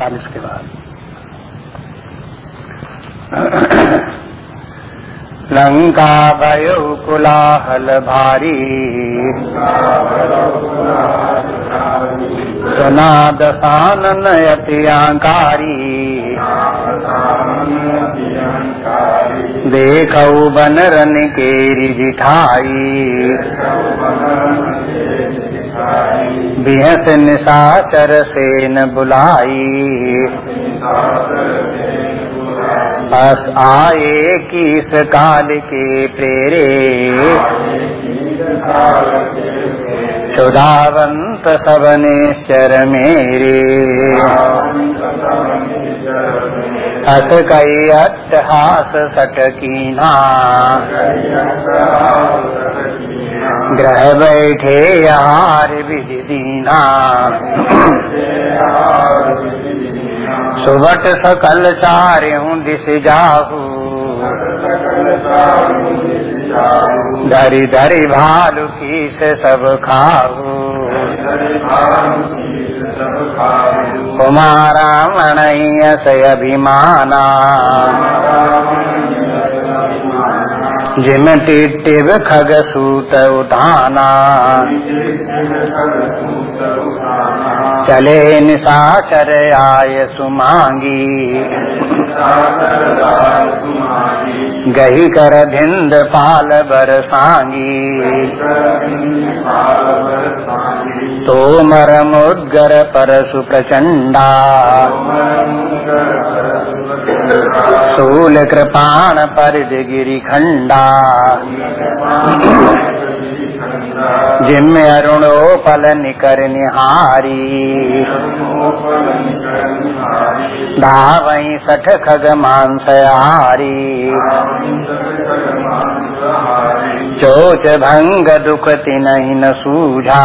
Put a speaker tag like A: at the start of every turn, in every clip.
A: चालीस के बाद। लंका भयो कुलाहल भारी। सुना दसानन अतियांकारी देखऊ बन रन के रिठाई बिहस निशाचर से न बुलाई। बस आए किस काल के प्रेरे। चौदावंत सब निश्चर मेरे। अत कई अट्टहास सटकीना ग्रह बैठे यार विधि दीना सुबट सकल चार्यों दिश जाहू। धरी धरी भालू की से सब खाहू। कुमारा मणय से अभिमाना। जिम टिटिव खग सूत उठाना चले निशाचर आय सुमांगी गही कर भिंद पाल बरसांगी तो मर मुद्गर परशु प्रचंडा। शूल कृपाण परिद गिरी खंडा। जिम्मे अरुणोपल निकर निहारी। धावई सठ खग मांसहारी चोच भंग दुख तिन सूझा।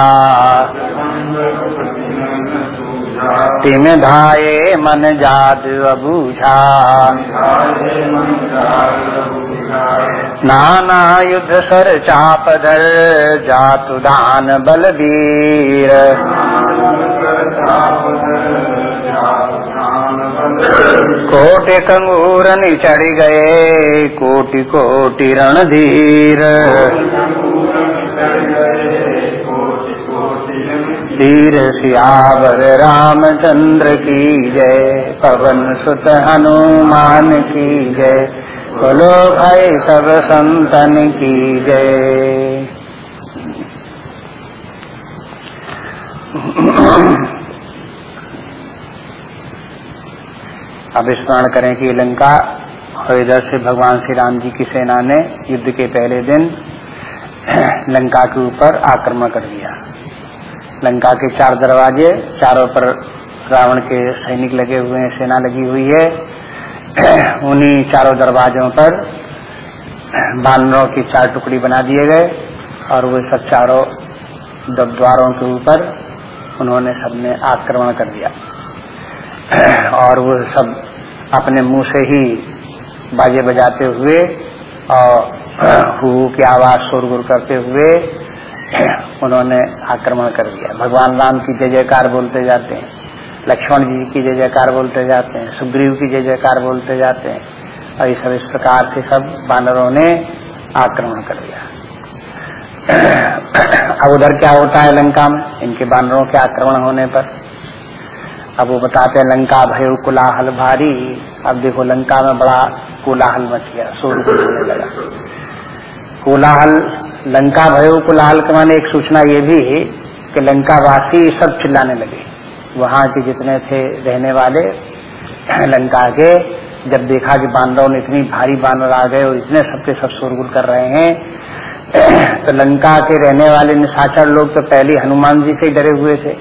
A: तिम धाये मन जाद अबूझा नाना युद्ध सर चाप धर जातु दान बलबीर। कोटि कंगूर चढ़ गए, कोटि कोटि रणधीर। धीर सियावर रामचंद्र की जय, पवन सुत हनुमान की जय, बोलो भाई सब संतन की जय। अब स्मरण करें कि लंका और इधर से भगवान श्री राम जी की सेना ने युद्ध के पहले दिन लंका के ऊपर आक्रमण कर दिया। लंका के चार दरवाजे, चारों पर रावण के सैनिक लगे हुए हैं, सेना लगी हुई है। उन्हीं चारों दरवाजों पर बानरों की चार टुकड़ी बना दिए गए और वे सब चारों द्वारों के ऊपर उन्होंने सबने आक्रमण कर दिया। और वो सब अपने मुँह से ही बाजे बजाते हुए और हु की आवाज़ शोरगुल करते हुए उन्होंने आक्रमण कर दिया। भगवान राम की जय जयकार बोलते जाते हैं। लक्ष्मण जी की जय जयकार बोलते जाते हैं। सुग्रीव की जय जयकार बोलते जाते हैं। और ये सब इस प्रकार से सब बानरों ने आक्रमण कर दिया। अब उधर क्या होता है लंका में? इनके बानरों के आक्रमण होने पर। अब वो बताते हैं, लंका भय कुलाहल भारी। अब देखो, लंका में बड़ा कोलाहल मच गया लगा। कोलाहल लंका भयो के माने एक सूचना ये भी कि लंका वासी सब चिल्लाने लगे। वहाँ के जितने थे रहने वाले लंका के, जब देखा कि बानरों ने इतनी भारी बानर आ गए और इतने सबके सब शोरगुल कर रहे हैं तो लंका के रहने वाले निशाचर लोग तो पहले हनुमान जी से ही डरे हुए थे।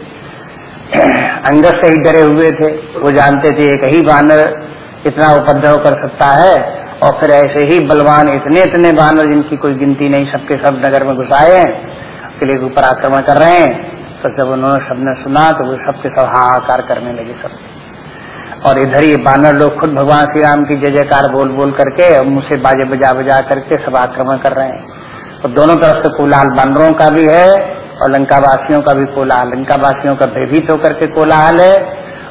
A: अंगद से ही डरे हुए थे। वो जानते थे एक ही बानर इतना उपद्रव कर सकता है और फिर ऐसे ही बलवान इतने इतने बानर जिनकी कोई गिनती नहीं, सबके सब नगर में घुसाए हैं किले ऊपर आक्रमण कर रहे हैं। तो जब उन्होंने सबने सुना तो वो सबके सब हाहाकार करने लगे सब। और इधर ये बानर लोग खुद भगवान श्री राम की जय जयकार बोल बोल करके, मुँह से बाजे बजा बजा करके सब आक्रमण कर रहे हैं। तो दोनों तरफ़ से कोलाहल बानरों का भी है और लंका वासियों का भी कोलाहल। लंका वासियों का भयभीत होकर के कोलाहल है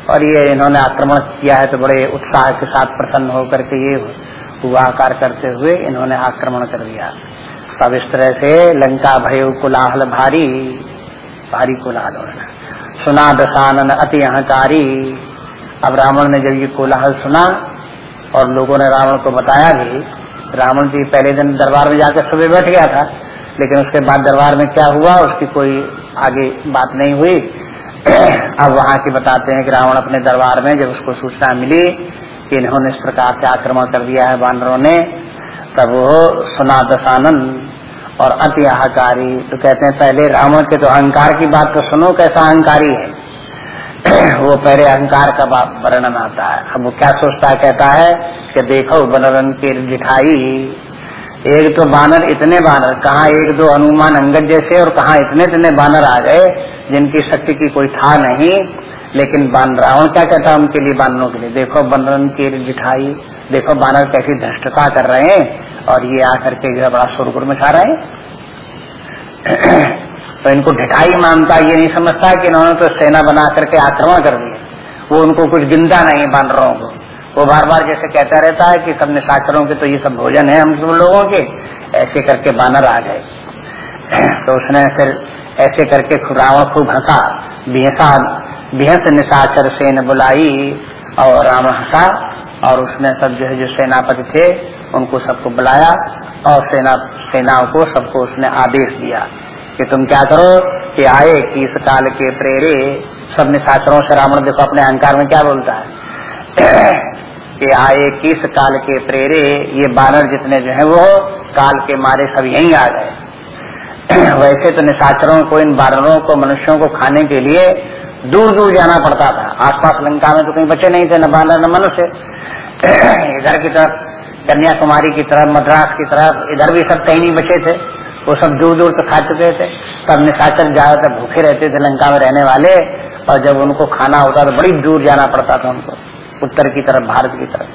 A: और ये इन्होंने आक्रमण किया है तो बड़े उत्साह के साथ प्रसन्न होकर के ये हुआ आकार करते हुए इन्होंने आक्रमण कर दिया। तब इस तरह से लंका भय कुलाहल भारी भारी कुलाहल हो सुना दशानन अति अहंकारी। अब रावण ने जब ये कोलाहल सुना और लोगों ने रावण को बताया भी, रावण जी पहले दिन दरबार में जाकर सुबह बैठ गया था, लेकिन उसके बाद दरबार में क्या हुआ, उसकी कोई आगे बात नहीं हुई। अब वहाँ की बताते हैं कि रावण अपने दरबार में जब उसको सूचना मिली कि इन्होंने इस प्रकार से आक्रमण कर दिया है बानरों ने। तब वो सुना दशानंद और अति अहकारी तो कहते हैं, पहले रावण के तो अहंकार की बात तो सुनो, कैसा अहंकारी है? वो पहले अहंकार का वर्णन आता है। अब वो क्या सोचता है, कहता है कि देखो, बनरन की जिठाई। एक तो बानर, इतने बानर, कहा एक दो हनुमान अंगद जैसे और कहा इतने इतने बानर आ गए, जिनकी शक्ति की कोई था नहीं। लेकिन बान, रावण क्या कहता उनके लिए बानरों के लिए? देखो बनरन की जिठाई देखो बानर कैसी धृष्टता कर रहे हैं और ये आकर के जो बड़ा शोरगुर मचा रहे हैं। तो इनको ढिठाई मानता ये नहीं समझता कि इन्होंने तो सेना बना करके आक्रमण कर दिया। वो उनको कुछ गिनता नहीं बानरों को। वो बार बार जैसे कहता रहता है कि सब निशाचरों के तो ये सब भोजन है हम सब लोगों के। ऐसे करके बानर आ गए। तो उसने फिर ऐसे करके रावण खूब हंसा बिहसा बिहस निशाचर सेन बुलाई। और राम हंसा, और उसने सब जो है, जो सेनापति थे, उनको सबको बुलाया, और सेना, सेनाओं को सबको उसने आदेश दिया कि तुम क्या करो कि आए किस काल के प्रेरे। सब निशाचरों से रावण देखो, अपने अहंकार में क्या बोलता है? कि आए किस काल के प्रेरे, ये बानर जितने जो है, वो काल के मारे सब यही आ गए। वैसे तो निशाचरों को, इन बानरों को, मनुष्यों को खाने के लिए दूर दूर जाना पड़ता था। आसपास लंका में तो कहीं बचे नहीं थे, न बानर न मनुष्य। इधर की तरफ़, कन्याकुमारी की तरफ़, मद्रास की तरफ़, इधर भी सब कहीं नहीं बचे थे। वो सब दूर दूर तक खा चुके थे। तब निशाचर ज़्यादातर भूखे रहते थे, लंका में रहने वाले। और जब उनको खाना होता तो बड़ी दूर जाना पड़ता था उनको। उत्तर की तरफ़, भारत की तरफ़।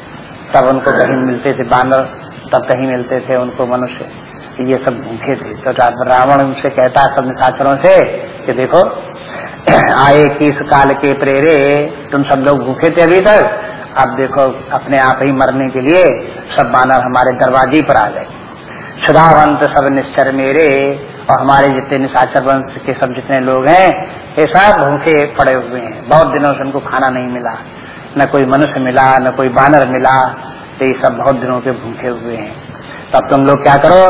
A: तब उनको कहीं मिलते थे बानर, तब कहीं मिलते थे उनको मनुष्य। ये सब भूखे थे। तो रावण उनसे कहता सब निशाचरों से कि देखो आए किस काल के प्रेरे, तुम सब लोग भूखे थे अभी तक। अब देखो, अपने आप ही मरने के लिए सब बानर हमारे दरवाजे पर आ गए। सुधावंत सब निश्चर मेरे, और हमारे जितने निशाचर वंश के सब जितने लोग हैं, ये सब भूखे पड़े हुए हैं। बहुत दिनों से उनको खाना नहीं मिला, न कोई मनुष्य मिला, न कोई बानर मिला तो ये सब बहुत दिनों के भूखे हुए हैं। तब तुम लोग क्या करो?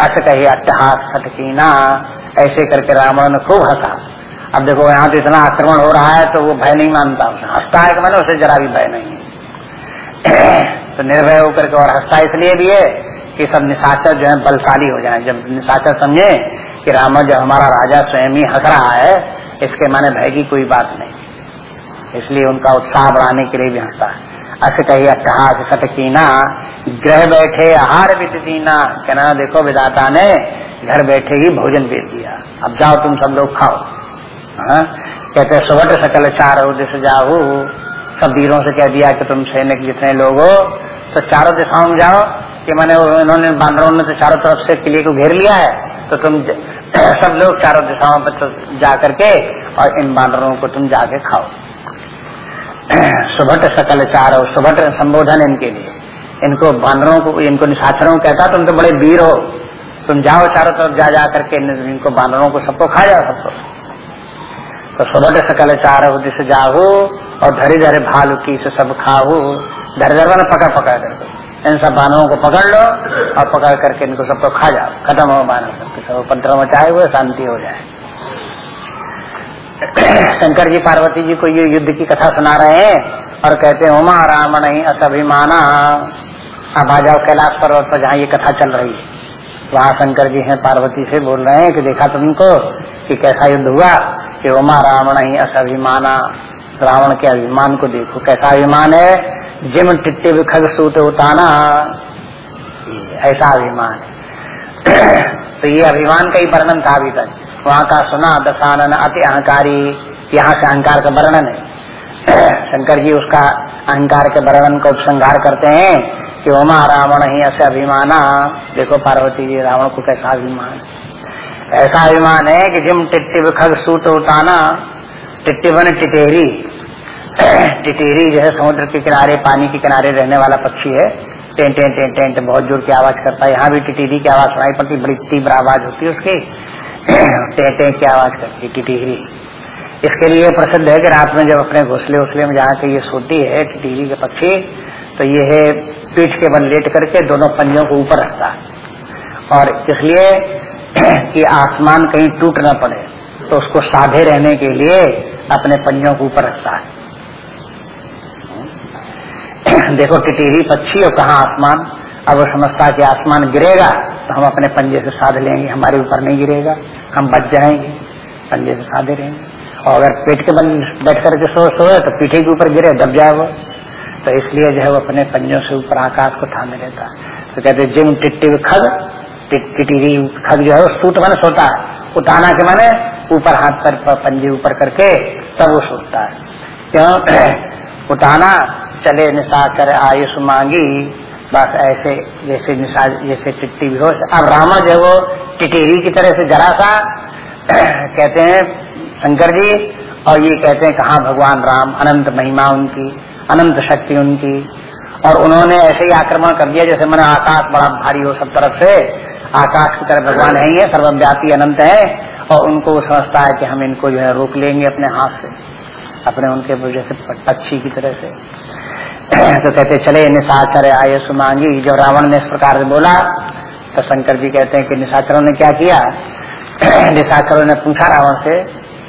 A: अट कही अट्टहास खटकीना ऐसे करके रावण ने खूब हंसा। अब देखो यहाँ तो इतना आक्रमण हो रहा है तो वो भय नहीं मानता। हंसता है कि मैंने उसे जरा भी भय नहीं है। तो निर्भय होकर के और हंसता इसलिए भी है कि सब निशाचर जो है बलशाली हो जाए। जब निशाचर समझे कि रावण जब हमारा राजा स्वयं ही हंस रहा है, इसके माने भय की कोई बात नहीं। इसलिए उनका उत्साह बढ़ाने के लिए भी हंसता है। अस कही अट्टहास सटकीना ग्रह बैठे आहार बीतना कहना, देखो विदाता ने घर बैठे ही भोजन भेज दिया। अब जाओ तुम सब लोग खाओ। हाँ? कहते सुबट सकल चार दिश जाओ। सब वीरों से कह दिया कि तुम सैनिक जितने लोग हो तो चारों दिशाओं में जाओ। कि मैंने इन्होंने बांदरों ने तो चारों तरफ़ से किले को घेर लिया है तो तुम सब लोग चारों दिशाओं पर तो जा करके और इन बांदरों को तुम जाके खाओ। सुभट सकल चारो सुभट संबोधन इनके लिए। इनको बांदरों को, इनको निशाचरों कहता, तुम तो बड़े वीर हो। तुम जाओ चारों तरफ़ जा जा करके इनको बांदरों को सबको खा जाओ सबको। तो सुबह सकल चार दिश जाहू और धरे धरे भालू की से सब खाऊ धरे धरे पकड़ पकड़ करके इन सब बानवों को पकड़ लो और पकड़ करके इनको सबको खा जाओ। खत्म हो मानव सबके सब उपद्रव मचाए हुए शांति हो जाए। शंकर जी पार्वती जी को ये युद्ध की कथा सुना रहे हैं और कहते हैं, उमा रावण ही असभिमाना। अब आ जाओ कैलाश पर्वत पर जहाँ ये कथा चल रही है। वहाँ शंकर जी हैं, पार्वती से बोल रहे हैं कि देखा तुमको कि कैसा युद्ध हुआ। कि उमा रावण ही अभिमाना। रावण के अभिमान को देखो, कैसा अभिमान है? जिम टिट्टे विखग सूत उताना। ऐसा अभिमान है। तो ये अभिमान का ही वर्णन था अभी तक। वहाँ का सुना, दशानन अति अहंकारी। यहाँ से अहंकार का वर्णन है। शंकर जी उसका अहंकार के वर्णन का उपसंहार करते हैं कि उमा रावण ही ऐसे अभिमाना। देखो पार्वती जी, रावण को कैसा अभिमान ऐसा अभिमान है कि जिम टिट्टी खग सूट उताना टिट्टी बने टिटेरी। टिटेरी जो है समुद्र के किनारे, पानी के किनारे रहने वाला पक्षी है। टें टें टें टें बहुत ज़ोर की आवाज़ करता है। यहाँ भी टिटेरी की आवाज़ सुनाई पड़ती, बड़ी तीव्र आवाज़ होती है उसकी। टें टें की आवाज़ करती टिटेरी। इसके लिए प्रसिद्ध है कि रात में जब अपने घोसले उसले में जहाँ के ये सोती है, टिटेरी के पक्षी तो ये है पीठ के बल लेट करके दोनों पंजों को ऊपर रखता और इसलिए कि आसमान कहीं टूट न पड़े तो उसको साधे रहने के लिए अपने पंजों को ऊपर रखता है। देखो टिटीरी पक्षी और कहा आसमान। अब वो समझता कि आसमान गिरेगा तो हम अपने पंजे से साध लेंगे, हमारे ऊपर नहीं गिरेगा, हम बच जाएँगे, पंजे से साधे रहेंगे। और अगर पेट के बल बैठ करके सो, सोए तो पीठे के ऊपर गिरे, दब जाए वो। तो इसलिए जो है वो अपने पंजों से ऊपर आकाश को थामे रहता है। तो कहते जिम टिट्टी खग टिटीरी खग जो है सूट मैंने सोता है। उठाना के माने ऊपर हाथ पर पंजे ऊपर करके तब वो सोता है। क्यों? उठाना, चले, निशा कर, आयुष मांगी, बस ऐसे, जैसे निशा, जैसे टिट्टी भी हो। अब रामा जो वो टिटेरी की तरह से जरा सा कहते हैं, शंकर जी, और ये कहते हैं, कहा भगवान राम, अनंत महिमा उनकी, अनंत शक्ति उनकी। और उन्होंने ऐसे ही आक्रमण कर दिया, जैसे मैंने आकाश बड़ा भारी हो सब तरफ़ से आकाश की तरह भगवान है ही सर्वव्यापी अनंत है, और उनको वो समझता है कि हम इनको जो है रोक लेंगे अपने हाथ से, अपने उनके जैसे पक्षी की तरह से। तो कहते, चले, निशाचर आए सुमांगी जो रावण ने इस प्रकार से बोला तो शंकर जी कहते हैं कि निशाचरों ने क्या किया? निशाचरों ने पूछा रावण से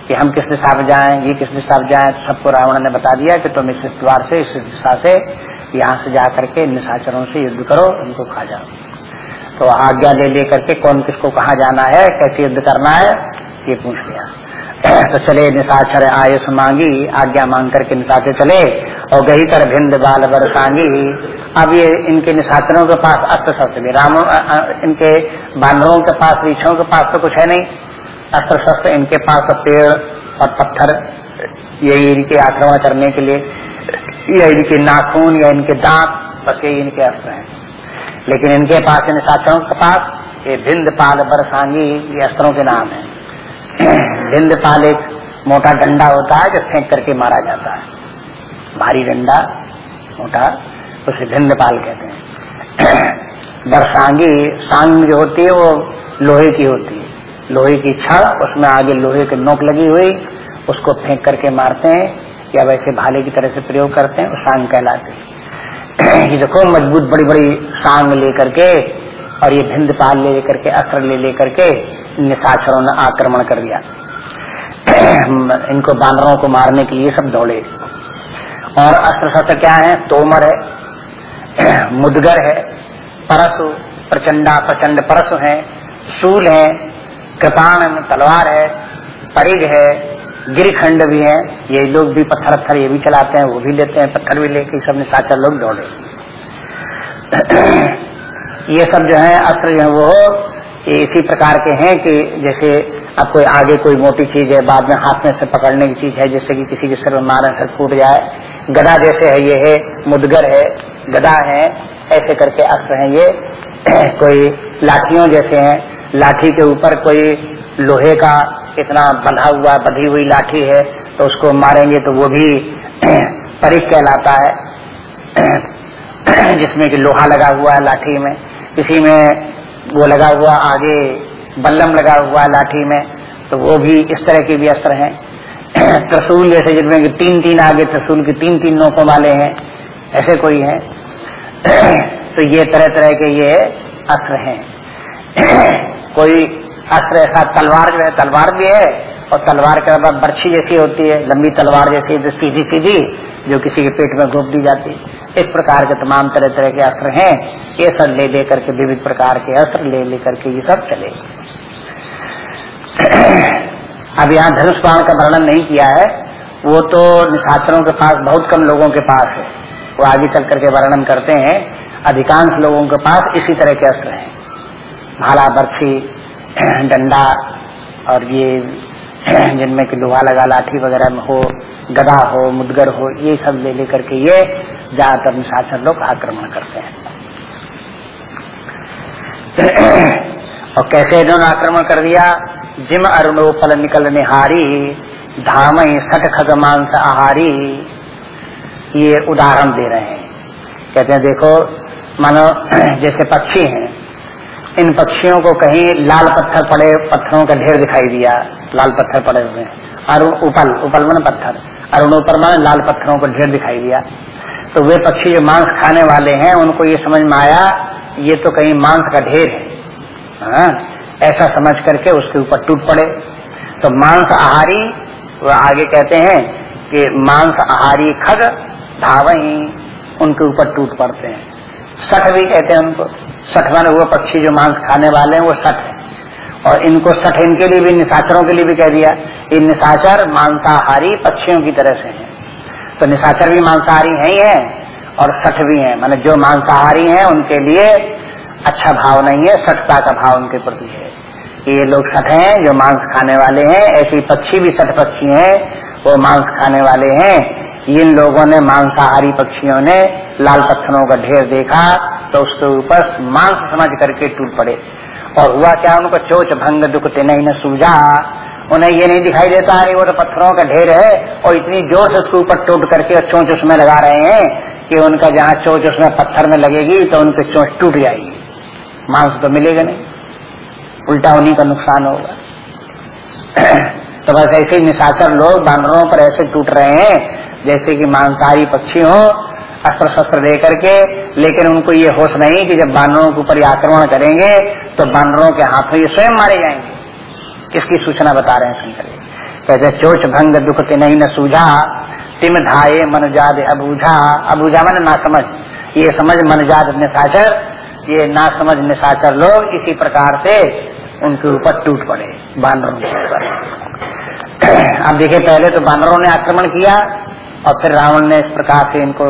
A: कि हम किस दिशा में जाए, ये किस दिशा में जाए? तो सबको रावण ने बता दिया कि तुम इस द्वार से, इस दिशा से यहाँ से जा करके निशाचरों से युद्ध करो, उनको खा जाओ। तो आज्ञा ले ले करके कौन किसको कहा जाना है, कैसे युद्ध करना है, ये पूछ लिया। तो चले, निशाचर आयुष मांगी, आज्ञा मांग करके निशाचे चले, और गही कर भिंद बाल बरसांगी अब ये इनके निशाचरों के पास अस्त्र शस्त्र भी, राम इनके बानरों के पास, रीछों के पास तो कुछ है नहीं। अस्त्र शस्त्र इनके पास तो पेड़ और पत्थर यही इनके आक्रमण करने के लिए, या इनके नाखून या इनके दांत, बस यही इनके अस्त्र हैं। लेकिन इनके पास, इन साक्षरों के पास, ये भिंद पाल बरसांगी, ये अस्त्रों के नाम है। भिंद पाल एक मोटा डंडा होता है जो फेंक करके मारा जाता है। भारी डंडा, मोटा, उसे भिंद पाल कहते हैं। बरसांगी सांग जो होती है, वो लोहे की होती है। लोहे की छड़, उसमें आगे लोहे की नोक लगी हुई, उसको फेंक करके मारते हैं, या वैसे भाले की तरह से प्रयोग करते हैं सांग कहलाते हैं। ये देखो, मज़बूत बड़ी बड़ी सांग लेकर के और ये भिंद पाल ले लेकर के, अस्त्र ले लेकर के निशाचरों ने आक्रमण कर दिया। इनको बानरों को मारने के लिए सब दौड़े। और अस्त्र शस्त्र क्या है? तोमर है, मुदगर है, परसु, प्रचंडा, प्रचंड परसु है सूल है, कृपाण तलवार है परिग है गिरखंड भी है, ये लोग भी पत्थर पत्थर ये भी चलाते हैं, वो भी लेते हैं, पत्थर भी लेके सब निशाचर लोग दौड़े। ये सब जो है, अस्त्र जो है, वो इसी प्रकार के हैं कि जैसे अब कोई आगे कोई मोटी चीज़ है, बाद में हाथ में से पकड़ने की चीज़ है जैसे कि किसी के सिर में मारे सर फूट जाए। गदा जैसे है, ये है, मुदगर है, गदा है, ऐसे करके अस्त्र है ये। कोई लाठियों जैसे हैं, लाठी के ऊपर कोई लोहे का इतना बंधा हुआ, बधी हुई लाठी है तो उसको मारेंगे तो वो भी परिक कहलाता है। जिसमें कि लोहा लगा हुआ है लाठी में, इसी में वो लगा हुआ, आगे बल्लम लगा हुआ है लाठी में तो वो भी इस तरह के भी अस्त्र हैं। त्रिशूल जैसे जिनमें कि तीन तीन आगे त्रिशूल की तीन तीन नोकों वाले हैं, ऐसे कोई हैं। तो ये तरह तरह के ये अस्त्र हैं। कोई अस्त्र ऐसा, तलवार जो है, तलवार भी है, और तलवार के बाद बर्छी जैसी होती है, लंबी तलवार जैसी, जो सीधी सीधी, जो किसी के पेट में घोप दी जाती है। इस प्रकार के तमाम तरह तरह के अस्त्र हैं। ये सब ले दे करके, विविध प्रकार के अस्त्र ले ले करके ये सब चले। अब यहाँ धनुष बाण का वर्णन नहीं किया है। वो तो निशाचरों के पास, बहुत कम लोगों के पास है। वो आगे चल करके वर्णन करते हैं। अधिकांश लोगों के पास इसी तरह के अस्त्र हैं। भाला बर्फ़ी डंडा और ये जिनमें कि लोहा लगा, लाठी वगैरह में हो गदा हो, मुदगर हो, ये सब ले लेकर के ये ज़्यादातर निशाचर लोग आक्रमण करते हैं। और कैसे इन्होंने आक्रमण कर दिया? जिम अरुणो फल निकल निहारी, धाम सठ खग मांस आहारी। ये उदाहरण दे रहे हैं। कहते हैं, देखो, मानो जैसे पक्षी हैं इन पक्षियों को कहीं लाल पत्थर पड़े, पत्थरों का ढेर दिखाई दिया, लाल पत्थर पड़े हुए अरुण, उपल उपल मन पत्थर। अरुणोपर मन लाल पत्थरों का ढेर दिखाई दिया। तो वे पक्षी जो मांस खाने वाले हैं, उनको ये समझ में आया, ये तो कहीं मांस का ढेर है। हाँ? ऐसा समझ करके उसके ऊपर टूट पड़े। तो मांस आहारी वो आगे कहते हैं कि मांस आहारी खग धावही उनके ऊपर टूट पड़ते हैं। सख भी कहते हैं उनको। सठ मान वो पक्षी जो मांस खाने वाले हैं, वो सठ है। और इनको सठ इनके लिए भी, निशाचरों के लिए भी कह दिया। ये निशाचर मांसाहारी पक्षियों की तरह से हैं। तो निशाचर भी मांसाहारी है ही है, और सठ भी है। माने जो मांसाहारी हैं, उनके लिए अच्छा भाव नहीं है, सठता का भाव उनके प्रति है। ये लोग सठ हैं, जो मांस खाने वाले हैं, ऐसे पक्षी भी सठ पक्षी हैं, वो मांस खाने वाले हैं। इन लोगों ने मांसाहारी पक्षियों ने लाल पत्थरों का ढेर देखा तो उसके ऊपर मांस समझ करके टूट पड़े। और हुआ क्या? उनको चोच भंग दुख नहीं, न सूझा उन्हें ये नहीं दिखाई देता अरे वो तो पत्थरों का ढेर है और इतनी ज़ोर से उसके ऊपर टूट करके और चोच उसमें लगा रहे हैं कि उनका जहाँ चोच उसमें पत्थर में लगेगी तो उनकी चोच टूट जाएगी। मांस तो मिलेगा नहीं। उल्टा उन्हीं का नुकसान होगा। तो बस ऐसे निशाचर लोग, बानरों पर ऐसे टूट रहे हैं, जैसे कि मांसाहारी पक्षी हो अस्त्र शस्त्र दे करके, लेकिन उनको ये होश नहीं कि जब बानरों के ऊपर आक्रमण करेंगे तो बानरों के हाथों ये स्वयं मारे जाएँगे। किसकी सूचना बता रहे हैं शंकर कहते चोच भंग दुख के नहीं न सूझा, तिम धाये मन जाद अबूझा। अबूझा मन ना समझ। ये समझ मन जाद निशाचर, ये ना समझ निशाचर लोग इसी प्रकार से उनके ऊपर टूट पड़े, बानरों के ऊपर। अब देखिए, पहले तो बानरों ने आक्रमण किया, और फिर रावण ने इस प्रकार से इनको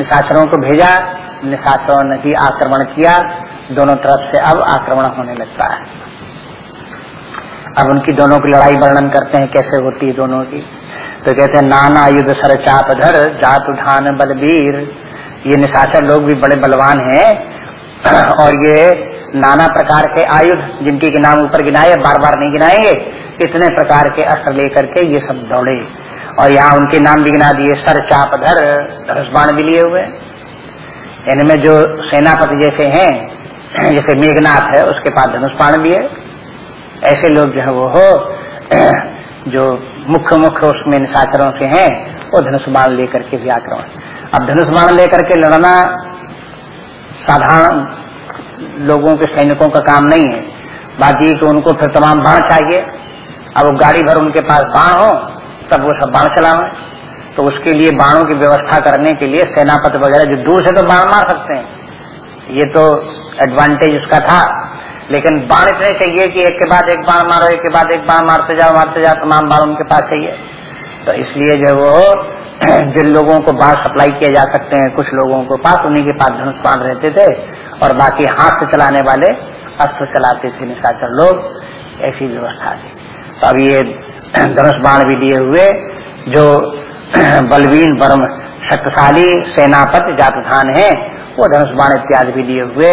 A: निशाचरों को भेजा, निशाचरों ने भी आक्रमण किया, दोनों तरफ़ से अब आक्रमण होने लगता है। अब उनकी दोनों की लड़ाई वर्णन करते हैं, कैसे होती है दोनों की। तो कहते हैं, नाना युद्ध सर चाप धर, जात उठान बलबीर। ये निशाचर लोग भी बड़े बलवान हैं, और ये नाना प्रकार के आयुध, जिनके के नाम ऊपर गिनाए बार बार नहीं गिनाएँगे, इतने प्रकार के अस्त्र लेकर के ये सब दौड़े। और यहाँ उनके नाम भी गिना दिए, सर चाप धर धनुष बाण भी लिए हुए। इनमें जो सेनापति जैसे हैं, जैसे मेघनाथ है, उसके पास धनुष बाण भी है। ऐसे लोग जो है वो हो, जो मुख्य मुख्य उसमें निशाचरों से हैं, वो धनुष बाण लेकर के भी आक्रमण। अब धनुष बाण लेकर के लड़ना साधारण लोगों के, सैनिकों का काम नहीं है। बाकी कि उनको फिर तमाम बाण चाहिए। अब गाड़ी भर उनके पास बाण हो तब वो सब बाण चलावे। तो उसके लिए बाणों की व्यवस्था करने के लिए सेनापति वगैरह जो दूर से तो बाण मार सकते हैं। ये तो एडवांटेज उसका था। लेकिन बाण इतने चाहिए कि एक के बाद एक बाण मारो, एक के बाद एक बाण मारते जाओ मारते जाओ, तमाम बाण उनके पास चाहिए। तो इसलिए जो वो जिन लोगों को बाढ़ सप्लाई किए जा सकते हैं, कुछ लोगों को पास उन्हीं के पास धनुष बाण रहते थे और बाकी हाथ से चलाने वाले अस्त्र चलाते थे। निशाचर लोग ऐसी व्यवस्था थी। तो अब ये धनुष बाण भी लिए हुए जो बलवीन, परम शक्तिशाली सेनापति, जातधान है, वो धनुष बाण इत्यादि भी लिए हुए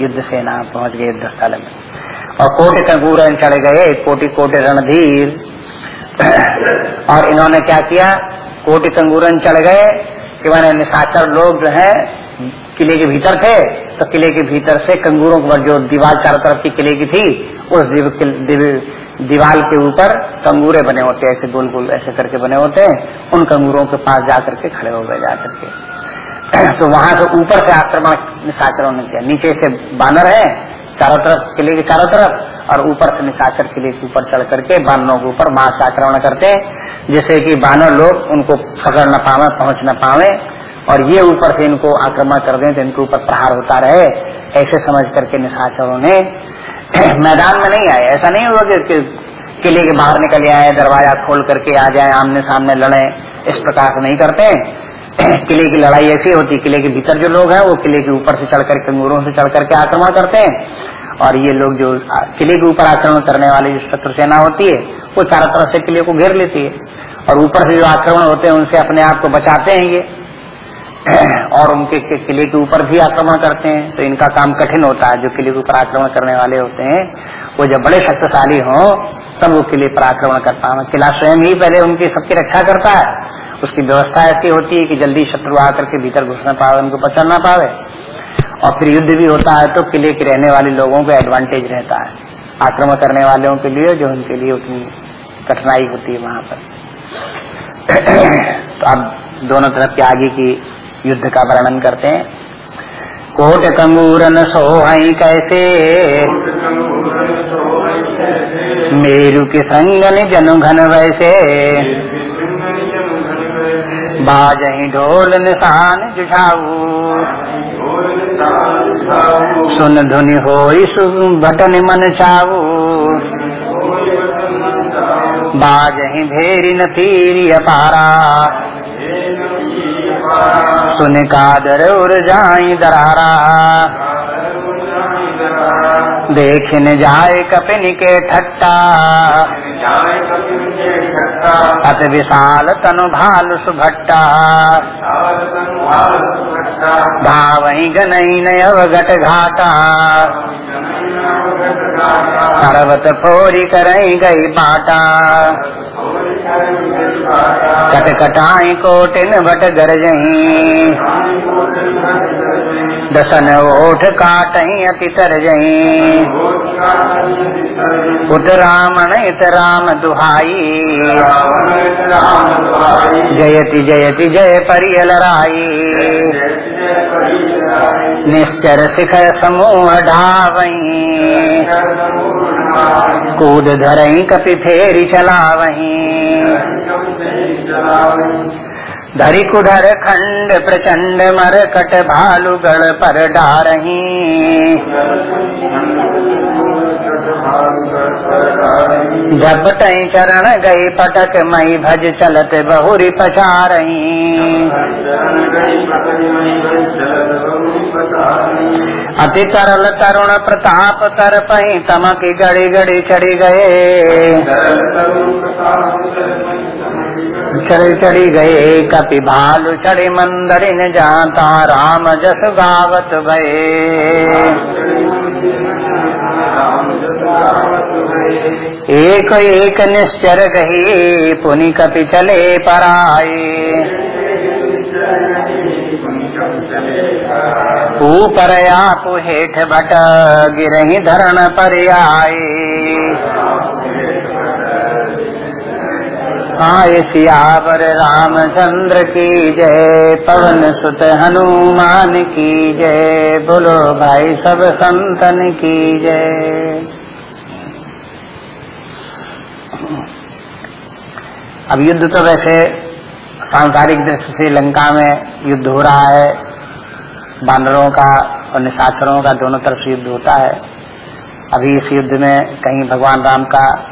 A: युद्ध सेना पहुँच गए युद्ध स्थल में। और कोटि कंगूर चढ़ गए, कोटि कोटे रणधीर। और इन्होंने क्या किया? कोटि कंगूरन चढ़ गए कि मैंने निशाचर लोग जो है, किले के भीतर थे तो किले के भीतर से कंगूरों पर जो दीवार चारों तरफ़ की किले की थी, उस दीवार के ऊपर कंगूरे बने होते हैं, ऐसे गोल गोल ऐसे करके बने होते हैं, उन कंगूरों के पास जाकर के खड़े हो गए, जाकर के। तो वहाँ से ऊपर से आक्रमण निशाचरों ने किया। नीचे से बानर है, चारों तरफ़ किले के चारों तरफ़, और ऊपर से निशाचर किले के ऊपर चढ़ करके बानरों के ऊपर माँ से आक्रमण करते हैं, जिससे कि बानर लोग उनको पकड़ न पावे, पहुँच न पावे, और ये ऊपर से इनको आक्रमण कर दें तो इनके ऊपर प्रहार होता रहे, ऐसे समझ करके निशाचरों ने मैदान में नहीं आए। ऐसा नहीं हुआ कि किले के बाहर निकल आए, दरवाज़ा खोल करके आ जाए, आमने सामने लड़े। इस प्रकार से नहीं करते। किले की लड़ाई ऐसी होती है किले के भीतर जो लोग हैं, वो किले के ऊपर से चढ़ कर कंगूरों से चढ़ करके आक्रमण करते हैं। और ये लोग जो किले के ऊपर आक्रमण करने वाली जो शत्रु सेना होती है, वो चारों तरफ़ से किले को घेर लेती है। और ऊपर से जो आक्रमण होते हैं, उनसे अपने आप को बचाते हैं ये। और उनके किले के ऊपर भी आक्रमण करते हैं। तो इनका काम कठिन होता है। जो किले के ऊपर आक्रमण करने वाले होते हैं, वो जब बड़े शक्तिशाली हों, तब वो किले पर आक्रमण करता है। किला स्वयं ही पहले उनकी सबकी रक्षा करता है। उसकी व्यवस्था ऐसी होती है कि जल्दी शत्रु आकर के भीतर घुस न पावे, उनको पचड़ ना पावे। और फिर युद्ध भी होता है तो किले के रहने वाले लोगों को एडवांटेज रहता है। आक्रमण करने वालों के लिए जो उनके लिए उतनी कठिनाई होती है वहाँ पर। तो अब दोनों तरफ़ के आगे की युद्ध का वर्णन करते हैं। कोट कंगूरन सोहई कैसे? मेरु के संगन जनु घन वैसे। बाजही ढोल निशान जुझाऊ। सुन धुनि हो बटन मन चाऊ। बाजही भेरी न तीरी अपारा। सुन कादर उर जाई दरारा। देखने जाए कपिन के ठट्टा। अत विशाल तनु भालु सुभट्टा। भावही गनई नवगट घाटा। पर्वत फोरी करई गई बाटा। कटकटाई कोटिन बट गरजही दसन ओठ काटई अति तरजई उत रामण इत राम दुहाई। जयति जयति जय परियल राई। निश्चर शिखर समूह ढावई। कूद धरई कपि फेरी चलावही धरी कुधर खंड प्रचंड मर कट भालू गढ़ पर डारही झपट चरण गई पटक मई भज चलत बहुरी पछारही अति तरल तरुण प्रताप तर पही तमक गड़ी गड़ी चढ़ी गए। चढ़ी चढ़ी गए, कपि भालु चढ़ी मंदरिन जाता, राम जस गावत भये एक एक निश्चर गही पुनि कपि चले पराए। ऊपर आप हेठ भट गिरही धरण पर आए। आय सियावर रामचंद्र की जय, पवन सुत हनुमान की जय, बोलो भाई सब संतन की जय। अब युद्ध तो वैसे सांसारिक दृष्टि से लंका में युद्ध हो रहा है। बानरों का और निशाचरों का दोनों तरफ़ से युद्ध होता है। अभी इस युद्ध में कहीं भगवान राम का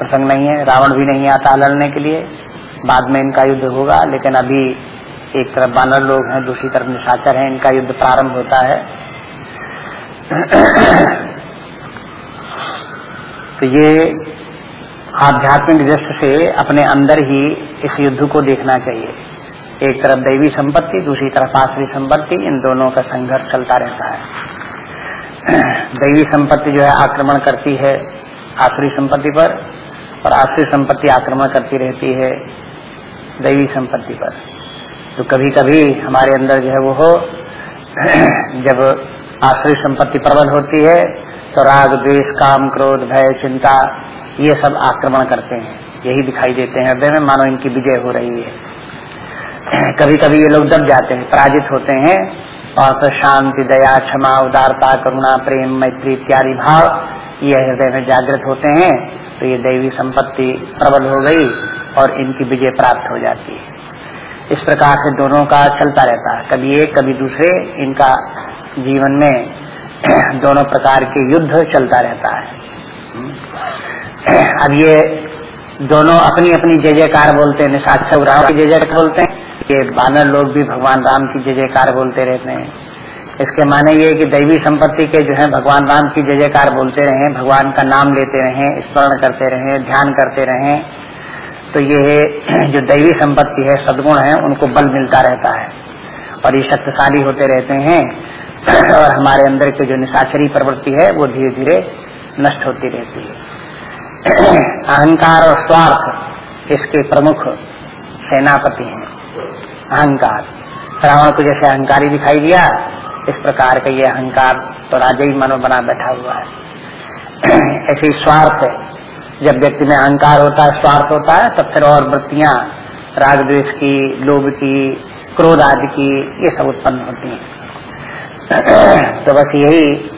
A: प्रसंग नहीं है, रावण भी नहीं आता लड़ने के लिए। बाद में इनका युद्ध होगा, लेकिन अभी एक तरफ़ बानर लोग हैं, दूसरी तरफ़ निशाचर हैं, इनका युद्ध प्रारंभ होता है। तो ये आध्यात्मिक दृष्टि से अपने अंदर ही इस युद्ध को देखना चाहिए। एक तरफ़ दैवी संपत्ति, दूसरी तरफ़ आश्री संपत्ति, इन दोनों का संघर्ष चलता रहता है। दैवी संपत्ति जो है आक्रमण करती है आश्री संपत्ति पर और आश्री संपत्ति आक्रमण करती रहती है दैवी संपत्ति पर। तो कभी कभी हमारे अंदर जो है वो हो, जब आश्रय संपत्ति प्रबल होती है तो राग, द्वेष, काम, क्रोध, भय, चिंता, ये सब आक्रमण करते हैं। यही दिखाई देते हैं। हृदय में मानो इनकी विजय हो रही है। कभी कभी ये लोग दब जाते हैं, पराजित होते हैं, और फिर शांति, दया, क्षमा, उदारता, करुणा, प्रेम, मैत्री इत्यादि भाव ये हृदय में जागृत होते हैं तो ये दैवी संपत्ति प्रबल हो गई और इनकी विजय प्राप्त हो जाती है। इस प्रकार से दोनों का चलता रहता है। कभी एक, कभी दूसरे, इनका जीवन में दोनों प्रकार के युद्ध चलता रहता है। अब ये दोनों अपनी अपनी जय जयकार बोलते हैं निशाक्षर राम की जय जयकार बोलते हैं, ये बानर लोग भी भगवान राम की जय जयकार बोलते रहते हैं। इसके माने ये कि दैवी संपत्ति के जो है, भगवान राम की जय जयकार बोलते रहे, भगवान का नाम लेते रहे, स्मरण करते रहे, ध्यान करते रहे। तो ये जो दैवी संपत्ति है, सदगुण है, उनको बल मिलता रहता है। और ये शक्तिशाली होते रहते हैं। और हमारे अंदर के जो निशाचरी प्रवृत्ति है, वो धीरे धीरे नष्ट होती रहती है। अहंकार और स्वार्थ इसके प्रमुख सेनापति हैं। अहंकार। रावण को जैसे अहंकारी दिखाई दिया इस प्रकार का ये अहंकार तो राजा ही मनो बना बैठा हुआ है। ऐसे स्वार्थ जब व्यक्ति में अहंकार होता है, स्वार्थ होता है तब फिर और वृत्तियाँ, राग द्वेष की, लोभ की, क्रोध आदि की, ये सब उत्पन्न होती हैं। तो बस यही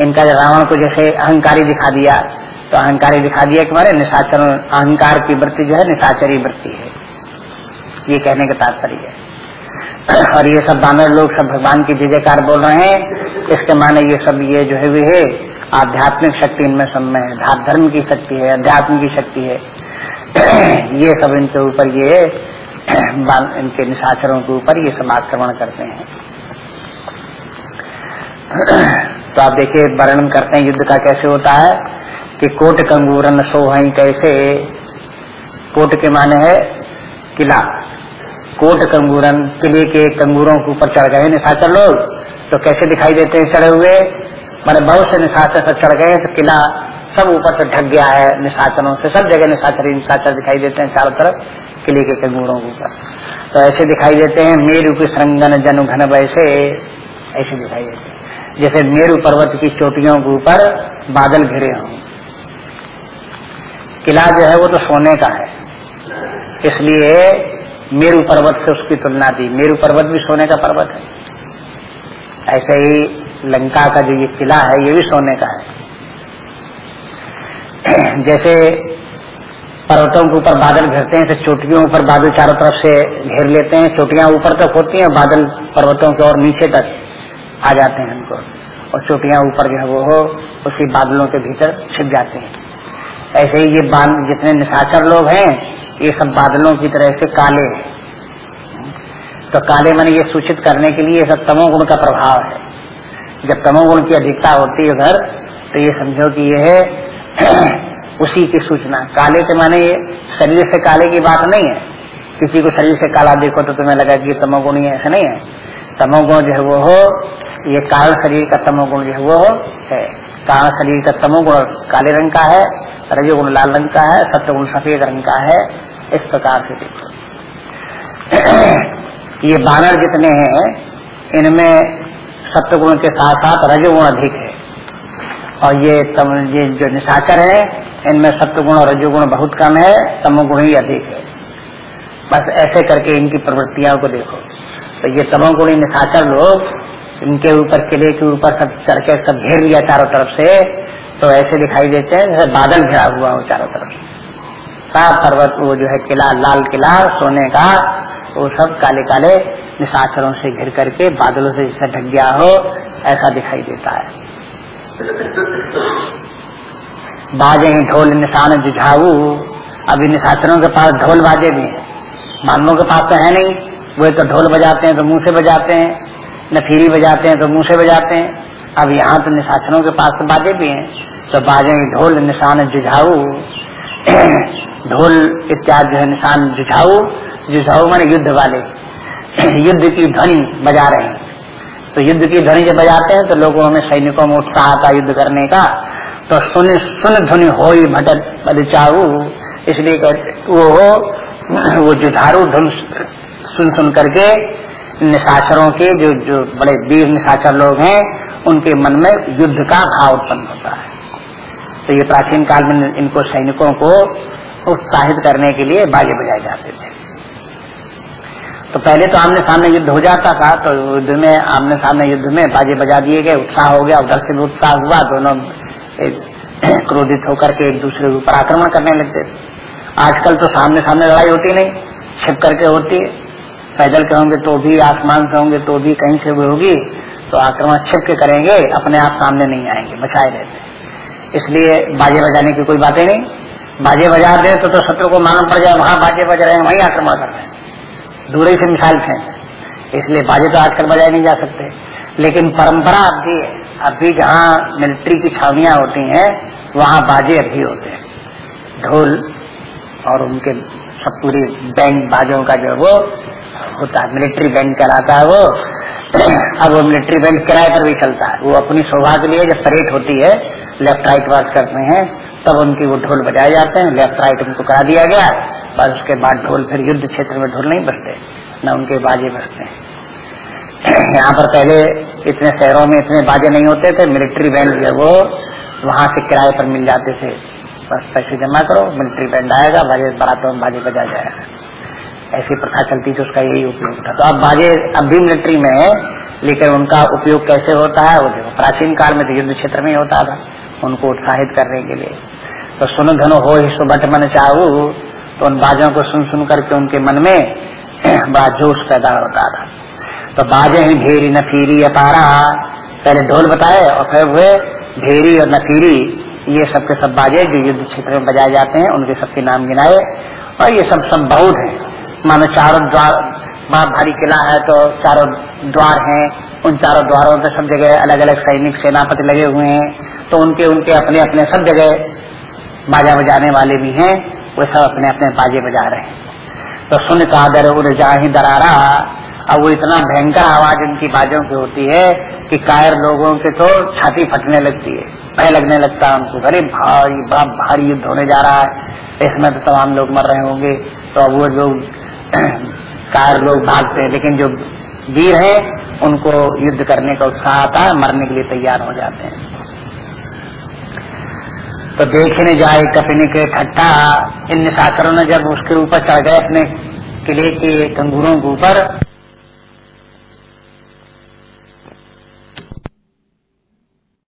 A: इनका रावण को जैसे अहंकारी दिखा दिया तो अहंकारी दिखा दिया कि मारे निशाचर, अहंकार की वृत्ति जो है, निशाचरी वृत्ति है। ये कहने का तात्पर्य है। और ये सब बानर लोग, सब भगवान की जय जयकार बोल रहे हैं, इसके माने ये सब ये जो है, वे है, आध्यात्मिक शक्ति, इनमें सब में है धर्म की शक्ति है, अध्यात्म की शक्ति है। ये सब इनके ऊपर ये इनके निशाचरों के ऊपर ये सब आक्रमण करते हैं। तो आप देखिए, वर्णन करते हैं, युद्ध का कैसे होता है, कि कोट कंगूरन सोहई कैसे, कोट के माने है, किला। कोट कंगूरन, किले के कंगूरों के ऊपर चढ़ गए, निशाचर लोग। तो कैसे दिखाई देते हैं चढ़े हुए? मैंने बहुत से निशाचर सब चढ़ गए तो किला सब ऊपर से ढक गया है निशाचरों से। सब जगह निशाचर निशाचर दिखाई देते हैं चारों तरफ़, किले के कंगूरों के ऊपर। तो ऐसे दिखाई देते हैं, मेरु की संगन जनु घन वैसे, ऐसे दिखाई देते हैं। जैसे मेरु पर्वत की चोटियों के ऊपर बादल घिरे हों। किला जो है, वो तो सोने का है। इसलिए मेरु पर्वत से उसकी तुलना दी मेरु पर्वत भी सोने का पर्वत है। ऐसे ही लंका का जो ये किला है, ये भी सोने का है। जैसे पर्वतों के ऊपर बादल घिरते हैं तो चोटियों ऊपर बादल चारों तरफ़ से घेर लेते हैं। चोटियाँ ऊपर तक होती हैं, बादल पर्वतों के और नीचे तक आ जाते हैं उनको। और चोटियाँ ऊपर जो है, वो हो, उसी बादलों के भीतर छिप जाते हैं। ऐसे ही ये जितने निशाचर लोग हैं ये सब बादलों की तरह से काले हैं। तो काले मन ये सूचित करने के लिए सब तमोगुण का प्रभाव है। जब तमोगुण की अधिकता होती है उधर तो ये समझो कि ये है उसी की सूचना। काले के माने ये शरीर से काले की बात नहीं है। किसी को शरीर से काला देखो तो तुम्हें लगा कि ये तमोगुण ही ऐसा नहीं है। तमोगुण जो है वो हो, ये कारण शरीर का तमोगुण जो है वो है कारण शरीर का तमोगुण काले रंग का है रजोगुण लाल रंग का है, सत्यगुण सफ़ेद रंग का है, इस प्रकार से देखो। ये बानर जितने हैं, इनमें सत्यगुण के साथ साथ रजोगुण अधिक है। और ये तम, ये जो निशाचर है, इनमें सत्यगुण और रजोगुण बहुत कम है, तमोगुण ही अधिक है। बस ऐसे करके इनकी प्रवृत्तियों को देखो। तो ये तमोगुणी निशाचर लोग, इनके ऊपर किले के ऊपर सब चढ़ के सब घेर लिया चारों तरफ़ से तो ऐसे दिखाई देते हैं जैसे बादल घिरा हुआ हो चारों तरफ़। साफ़ पर्वत, वो जो है किला, लाल किला, सोने का, वो सब काले काले निशाचरों से घिर करके बादलों से जैसे ढक गया हो, ऐसा दिखाई देता है। बाजे ही ढोल, निशान, जुझाऊ। अभी निशाचरों के पास ढोल बाजे भी हैं। मानवों के पास तो है नहीं। वो तो ढोल बजाते हैं तो मुँह से बजाते हैं। नफीरी बजाते हैं तो मुँह से बजाते हैं। अब यहाँ तो निशाचरों के पास तो बाजे भी हैं। तो बाजे ढोल निशान जुझाऊ, ढोल इत्यादि है निशान जुझाऊ जुझाऊ मैंने युद्ध वाले, युद्ध की ध्वनि बजा रहे हैं। तो युद्ध की ध्वनि जब बजाते हैं तो लोगों में सैनिकों में उत्साह आता युद्ध करने का। तो सुन सुन ध्वनि हो भटक बदचाऊ इसलिए वो वो जुझारू धुन सुन सुन करके निशाचरों के जो जो बड़े वीर निशाचर लोग हैं, उनके मन में युद्ध का भाव उत्पन्न होता है। तो ये प्राचीन काल में इनको सैनिकों को उत्साहित करने के लिए बाजे बजाए जाते थे। तो पहले तो आमने सामने युद्ध हो जाता था तो युद्ध में, आमने सामने युद्ध में बाजे बजा दिए गए, उत्साह हो गया, उधर से भी उत्साह हुआ, दोनों क्रोधित होकर के एक दूसरे के ऊपर आक्रमण करने लगते आजकल तो सामने सामने लड़ाई होती नहीं, छिप करके होती है। पैदल के होंगे तो भी, आसमान से होंगे तो भी कहीं से भी होगी तो आक्रमण छिप के करेंगे, अपने आप सामने नहीं आएँगे, बचाए रहते इसलिए बाजे बजाने की कोई बातें नहीं। बाजे बजा दे तो, तो शत्रु को मालूम पड़ जाए वहाँ बाजे बज रहे हैं वहीं आक्रमण कर रहे हैं। दूर से मिसाल थे। इसलिए बाजे तो आजकल बजाए नहीं जा सकते। लेकिन परंपरा अब भी है। अब भी जहाँ मिलिट्री की छावनियाँ होती हैं वहाँ बाजे अभी होते हैं। ढोल और उनके सब पूरी बैंड बाजों का जो वो होता है। मिलिट्री बैंड कहलाता है वो। अब वो मिलिट्री बैंड किराए पर भी चलता है। वो अपनी शोभा के लिए जब परेड होती है लेफ़्ट राइट वार्च करते हैं, तब उनकी वो ढोल बजाए जाते हैं लेफ़्ट राइट उनको करा दिया गया बस उसके बाद ढोल फिर युद्ध क्षेत्र में ढोल नहीं बजते, न उनके बाजे बजते हैं। यहाँ पर पहले इतने शहरों में इतने बाजे नहीं होते थे मिलिट्री बैंड जो वो वहाँ से किराए पर मिल जाते थे। बस पैसे जमा करो मिलिट्री बैंड आएगा, बाजे बारातों में बाजे बजा जाएगा। ऐसी प्रथा चलती थी, उसका यही उपयोग था। तो अब बाजे अब भी मिलिट्री में है, लेकिन उनका उपयोग कैसे होता है, वो देखो, प्राचीन काल में तो युद्ध क्षेत्र में ही होता था। उनको उत्साहित करने के लिए। तो सुन धनो हो ही सुबट मन चाहू तो उन बाजों को सुन सुन करके उनके मन में बड़ा जोश पैदा होता था। तो बाजे ही, भेरी नफीरी अपारा पहले ढोल बताए और फिर हुए भेरी और नफीरी ये सब के सब बाजे जो युद्ध क्षेत्र में बजाए जाते हैं, उनके सबके नाम गिनाए। और ये सब सब बहुत है। मानो चारों द्वार बड़ा भारी किला है तो चारों द्वार हैं। उन चारों द्वारों पे सब जगह अलग अलग सैनिक, सेनापति लगे हुए हैं। तो उनके उनके अपने अपने सब जगह बाजा बजाने वाले भी हैं, वो सब अपने अपने बाजे बजा रहे हैं। तो सुन का दर उड़ दरारा, अब वो इतना भयंकर आवाज़ उनकी बाजों की होती है कि कायर लोगों के तो छाती फटने लगती है, भय लगने लगता है उनको। अरे भारी, बड़ा भारी युद्ध होने जा रहा है। इसमें तो तमाम लोग मर रहे होंगे। तो अब वो लोग कायर लोग भागते हैं, लेकिन जो वीर है, उनको युद्ध करने का उत्साह आता है, मरने के लिए तैयार हो जाते हैं। तो देखने जाए कपिनी के फट्टा इन निशाकरों ने जब उसके ऊपर चढ़ गए अपने किले के कंगूरों के ऊपर